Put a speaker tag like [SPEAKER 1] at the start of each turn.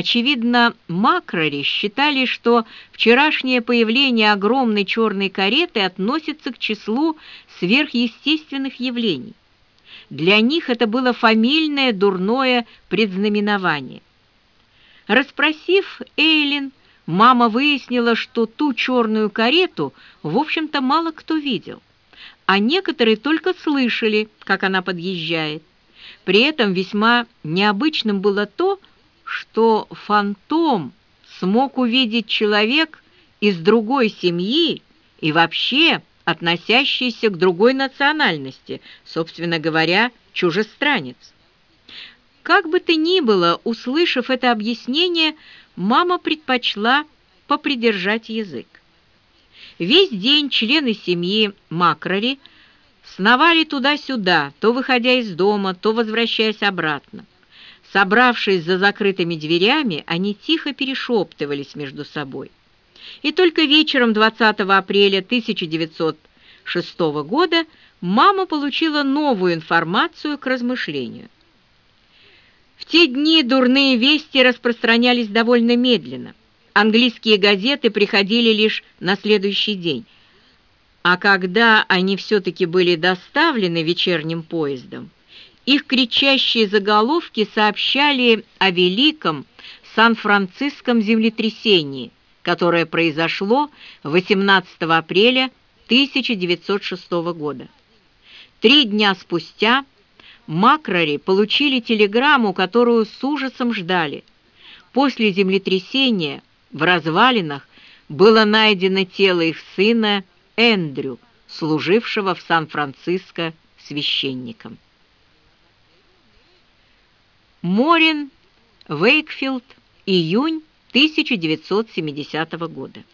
[SPEAKER 1] Очевидно, макрори считали, что вчерашнее появление огромной черной кареты относится к числу сверхъестественных явлений. Для них это было фамильное дурное предзнаменование. Расспросив Эйлин, мама выяснила, что ту черную карету, в общем-то, мало кто видел, а некоторые только слышали, как она подъезжает. При этом весьма необычным было то, что фантом смог увидеть человек из другой семьи и вообще относящийся к другой национальности, собственно говоря, чужестранец. Как бы то ни было, услышав это объяснение, мама предпочла попридержать язык. Весь день члены семьи Макрори сновали туда-сюда, то выходя из дома, то возвращаясь обратно. Собравшись за закрытыми дверями, они тихо перешептывались между собой. И только вечером 20 апреля 1906 года мама получила новую информацию к размышлению. В те дни дурные вести распространялись довольно медленно. Английские газеты приходили лишь на следующий день. А когда они все-таки были доставлены вечерним поездом, их кричащие заголовки сообщали о великом Сан-Франциском землетрясении, которое произошло 18 апреля 1906 года. Три дня спустя Макрори получили телеграмму, которую с ужасом ждали. После землетрясения в развалинах было найдено тело их сына Эндрю, служившего в Сан-Франциско священником. Морин, Вейкфилд, июнь 1970 года.